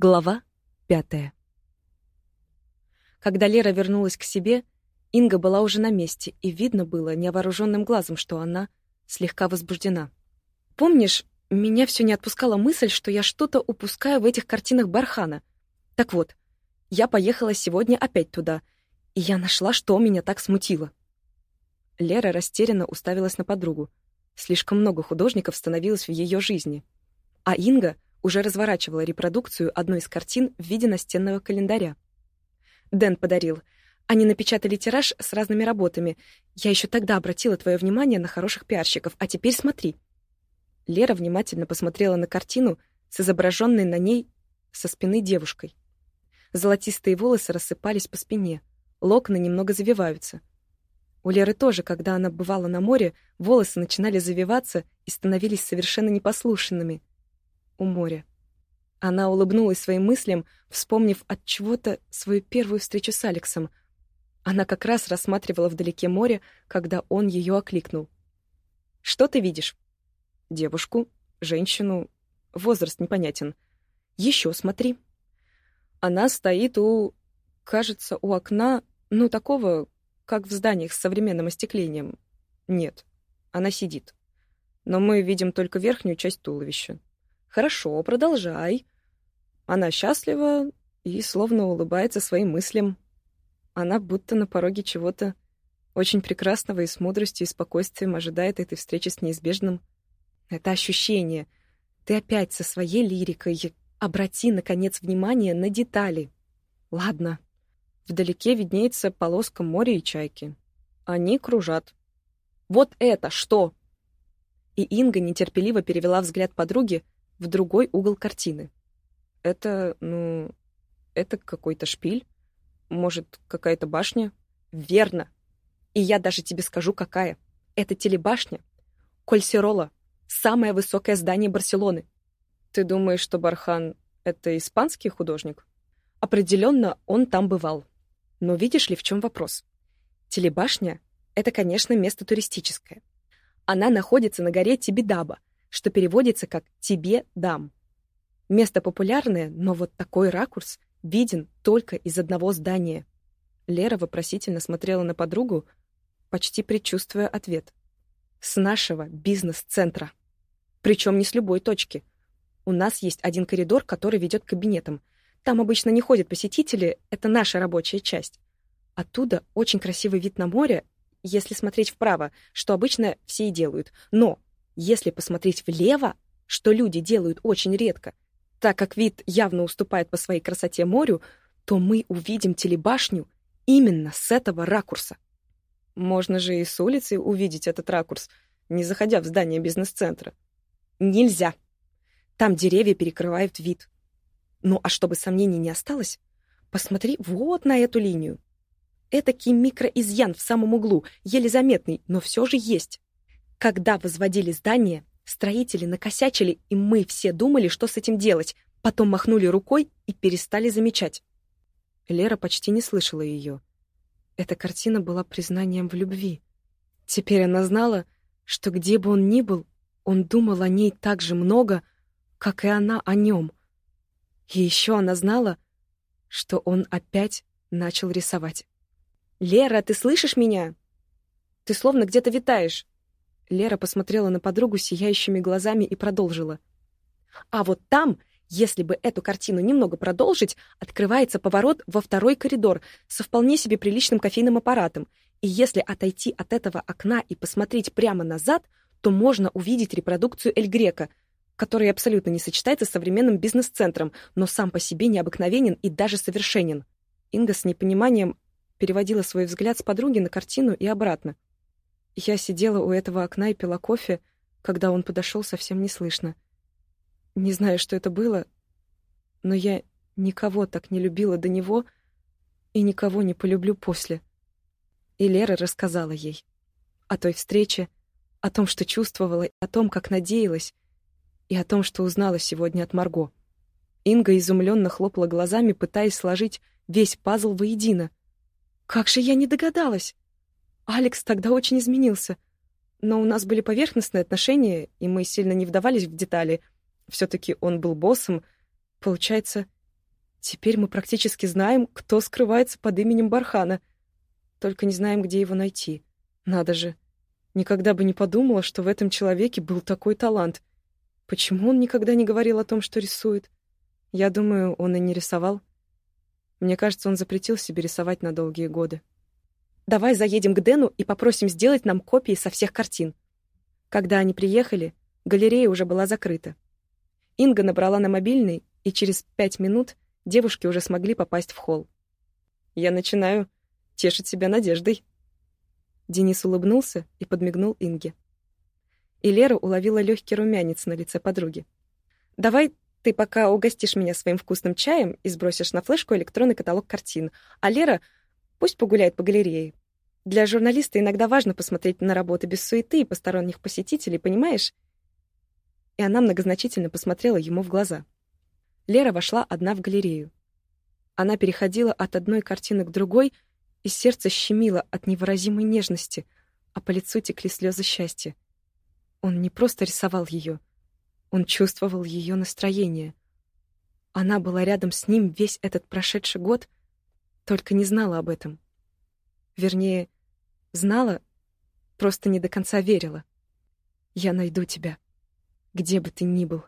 Глава пятая. Когда Лера вернулась к себе, Инга была уже на месте, и видно было невооруженным глазом, что она слегка возбуждена. «Помнишь, меня все не отпускала мысль, что я что-то упускаю в этих картинах Бархана. Так вот, я поехала сегодня опять туда, и я нашла, что меня так смутило». Лера растерянно уставилась на подругу. Слишком много художников становилось в ее жизни. А Инга — уже разворачивала репродукцию одной из картин в виде настенного календаря. Дэн подарил. Они напечатали тираж с разными работами. Я еще тогда обратила твое внимание на хороших пиарщиков, а теперь смотри. Лера внимательно посмотрела на картину с изображенной на ней со спины девушкой. Золотистые волосы рассыпались по спине, локоны немного завиваются. У Леры тоже, когда она бывала на море, волосы начинали завиваться и становились совершенно непослушными, у моря. Она улыбнулась своим мыслям, вспомнив от чего-то свою первую встречу с Алексом. Она как раз рассматривала вдалеке море, когда он ее окликнул. «Что ты видишь?» «Девушку, женщину, возраст непонятен. Еще смотри». Она стоит у... кажется, у окна, ну, такого, как в зданиях с современным остеклением. Нет, она сидит. Но мы видим только верхнюю часть туловища. Хорошо, продолжай. Она счастлива и словно улыбается своим мыслям. Она будто на пороге чего-то очень прекрасного и с мудростью и спокойствием ожидает этой встречи с неизбежным. Это ощущение. Ты опять со своей лирикой. Обрати, наконец, внимание на детали. Ладно. Вдалеке виднеется полоска моря и чайки. Они кружат. Вот это что? И Инга нетерпеливо перевела взгляд подруги, в другой угол картины. Это, ну, это какой-то шпиль? Может, какая-то башня? Верно. И я даже тебе скажу, какая. Это телебашня. Кольсерола. Самое высокое здание Барселоны. Ты думаешь, что Бархан — это испанский художник? Определенно, он там бывал. Но видишь ли, в чем вопрос? Телебашня — это, конечно, место туристическое. Она находится на горе Тибидаба, что переводится как «тебе дам». Место популярное, но вот такой ракурс виден только из одного здания. Лера вопросительно смотрела на подругу, почти предчувствуя ответ. «С нашего бизнес-центра. Причем не с любой точки. У нас есть один коридор, который ведет к кабинетам. Там обычно не ходят посетители, это наша рабочая часть. Оттуда очень красивый вид на море, если смотреть вправо, что обычно все и делают. Но если посмотреть влево, что люди делают очень редко, так как вид явно уступает по своей красоте морю, то мы увидим телебашню именно с этого ракурса. Можно же и с улицы увидеть этот ракурс, не заходя в здание бизнес-центра. Нельзя. Там деревья перекрывают вид. Ну а чтобы сомнений не осталось, посмотри вот на эту линию. Этакий микроизъян в самом углу, еле заметный, но все же есть. Когда возводили здание, строители накосячили, и мы все думали, что с этим делать, потом махнули рукой и перестали замечать. Лера почти не слышала ее. Эта картина была признанием в любви. Теперь она знала, что где бы он ни был, он думал о ней так же много, как и она о нем. И еще она знала, что он опять начал рисовать. «Лера, ты слышишь меня? Ты словно где-то витаешь. Лера посмотрела на подругу сияющими глазами и продолжила. «А вот там, если бы эту картину немного продолжить, открывается поворот во второй коридор со вполне себе приличным кофейным аппаратом. И если отойти от этого окна и посмотреть прямо назад, то можно увидеть репродукцию Эль Грека, который абсолютно не сочетается с современным бизнес-центром, но сам по себе необыкновенен и даже совершенен». Инга с непониманием переводила свой взгляд с подруги на картину и обратно. Я сидела у этого окна и пила кофе, когда он подошел совсем неслышно. Не знаю, что это было, но я никого так не любила до него и никого не полюблю после. И Лера рассказала ей о той встрече, о том, что чувствовала, о том, как надеялась, и о том, что узнала сегодня от Марго. Инга изумленно хлопала глазами, пытаясь сложить весь пазл воедино. «Как же я не догадалась!» Алекс тогда очень изменился. Но у нас были поверхностные отношения, и мы сильно не вдавались в детали. Все-таки он был боссом. Получается, Теперь мы практически знаем, кто скрывается под именем Бархана. Только не знаем, где его найти. Надо же. Никогда бы не подумала, что в этом человеке был такой талант. Почему он никогда не говорил о том, что рисует? Я думаю, он и не рисовал. Мне кажется, он запретил себе рисовать на долгие годы. Давай заедем к Дэну и попросим сделать нам копии со всех картин. Когда они приехали, галерея уже была закрыта. Инга набрала на мобильный, и через пять минут девушки уже смогли попасть в холл. Я начинаю тешить себя надеждой. Денис улыбнулся и подмигнул Инге. И Лера уловила легкий румянец на лице подруги. «Давай ты пока угостишь меня своим вкусным чаем и сбросишь на флешку электронный каталог картин, а Лера пусть погуляет по галерее. Для журналиста иногда важно посмотреть на работы без суеты и посторонних посетителей, понимаешь?» И она многозначительно посмотрела ему в глаза. Лера вошла одна в галерею. Она переходила от одной картины к другой, и сердце щемило от невыразимой нежности, а по лицу текли слезы счастья. Он не просто рисовал ее, он чувствовал ее настроение. Она была рядом с ним весь этот прошедший год, только не знала об этом. Вернее, знала, просто не до конца верила. «Я найду тебя, где бы ты ни был»,